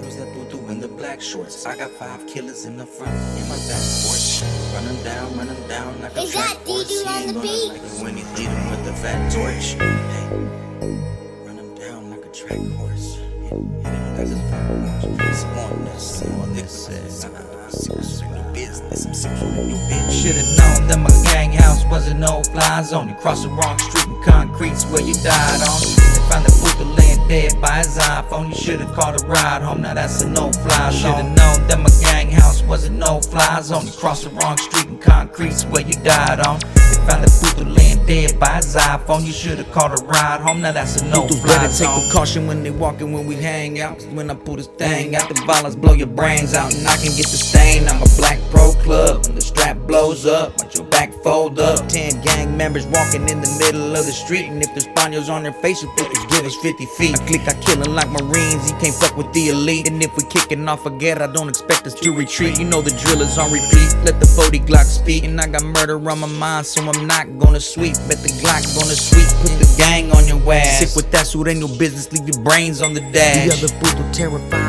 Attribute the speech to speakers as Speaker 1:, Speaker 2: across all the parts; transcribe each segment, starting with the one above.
Speaker 1: Who's that boo in the black shorts? I got five killers in the front, in my back porch. Run 'em down, run 'em down like a
Speaker 2: Is that
Speaker 1: horse. He
Speaker 2: on
Speaker 1: ain't
Speaker 2: the
Speaker 1: gonna
Speaker 2: beat?
Speaker 1: like it when he lead 'em with the fat torch. Hey, run down like a track horse. Hit 'em like a fat horse. Some on this, some this. Secrets of new business, I'm sick of new business.
Speaker 3: Should've known that my gang house wasn't no fly zone. You crossed the wrong street and concrete's where you died on. They found the laying dead by his iPhone. You should've called a ride home. Now that's a no fly zone. Should've known that my gang house wasn't no fly zone. You crossed the wrong street and concrete's where you died on. They found the Buddha laying dead by his iPhone. You should've called a ride home. Now that's a no fly
Speaker 4: better take
Speaker 3: zone.
Speaker 4: precaution when they walking when we hang out. 'Cause when I pull this thing out, the violence blow your brains out, and I can get the stain. I'm a black pro club. When the strap blows up, watch your back fold up. Ten gang members walking in the middle of the street, and if there's spaniels on their face, you think give us 50 feet. I click, I killin' like Marines. You can't fuck with the elite. And if we kicking off a get, I don't expect us to retreat. You know the drill is on repeat. Let the 40 Glock speak, and I got murder on my mind, so I'm not gonna sweep. Bet the Glock gonna sweep. Put the gang on your ass. Sick with that suit, ain't no business. Leave your brains on the dash. The other brutal terrified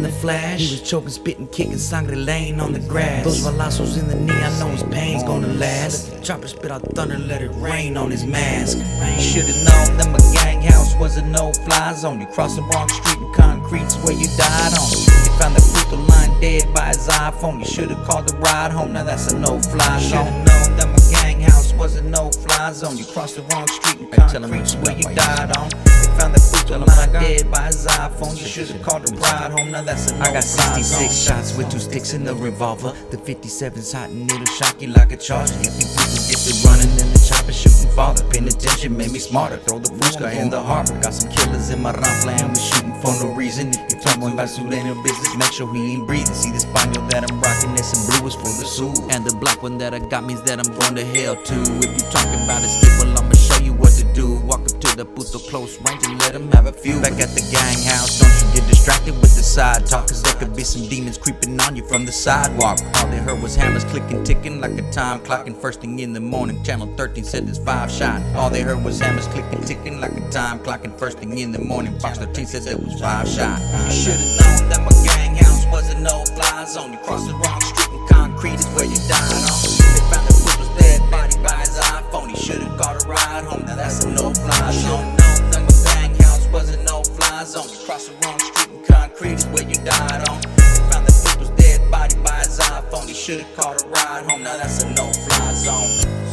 Speaker 4: from the flash. He was choking, spitting, kicking, sangre laying on the grass. Those balazos in the knee, I know his pain's gonna last. Chopper spit out thunder, let it rain on his mask.
Speaker 3: You should've known that my gang house was a no-fly zone. You crossed the wrong street and concrete's where you died on. They found the Buddha lying dead by his iPhone. You should've called a ride home. Now that's a no-fly zone. Should've known that my gang house was a no-fly zone. You crossed the wrong street and concrete's where
Speaker 4: you
Speaker 3: died on. They found the Buddha
Speaker 4: Tell 'em I
Speaker 3: lying
Speaker 4: got-
Speaker 3: dead by his iPhone. You should've called a ride home. Now that's a no-fly
Speaker 4: I got 66
Speaker 3: zone.
Speaker 4: shots with two sticks and a revolver. The 57's hot and it'll shock you like a charge. If you people get to running in the chopper, shooting father. Penitentiary made me smarter. Throw the Fusca in the harbor. Got some killers in my rifle and we shooting for no reason. If you're talking about Sureno business, make sure he ain't breathing. See this spaniel that I'm rocking, that's some blue is for the Sioux. One that I got means that I'm going to hell too. If you talking about a skip, well, I'ma show you what to do. Walk up to the puto close range and let him have a few. Back at the gang house, don't you get distracted with the side talk, cause there could be some demons creeping on you from the sidewalk. All they heard was hammers clicking, ticking like a time clock. And first thing in the morning, channel 13 said it's five shot. All they heard was hammers clicking, ticking like a time clock. And first thing in the morning, Fox 13 said it was five shot.
Speaker 3: You should've known that my gang house was a no-fly zone. You crossed the wrong street home. A no-fly zone. That my gang house was a no-fly zone. You crossed the wrong street and concrete is where you died on. They found the Buddha's dead body by his iPhone. He should've caught a ride home. Now that's a no-fly zone.